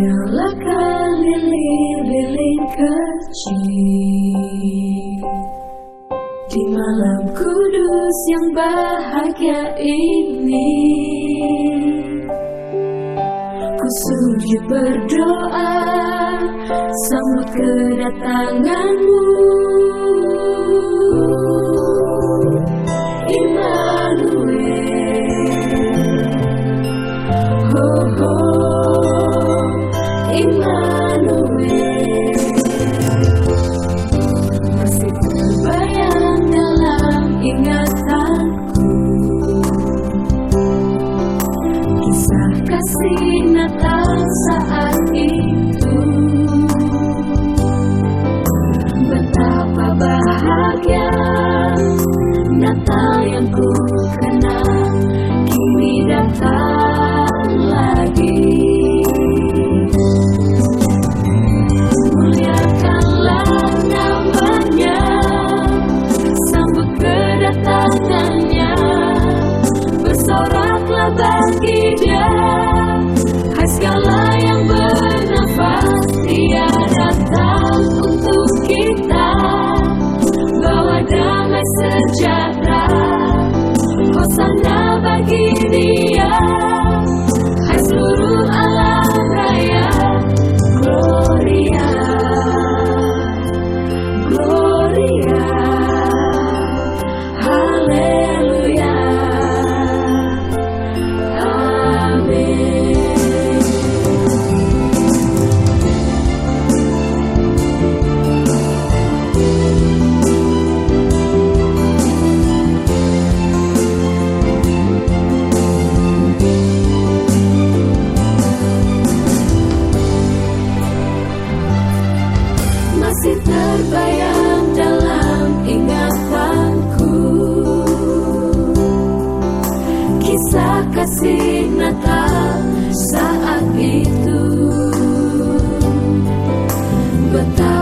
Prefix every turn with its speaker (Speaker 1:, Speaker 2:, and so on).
Speaker 1: Relakan lilin-lilin kecil. Di malam kudus yang bahagia ini Ku sujud berdoa Sambut kedatanganmu. Kasih Natal saat itu Betapa bahagia Natal yang your love. Kisah kasih Natal saat itu. Betapa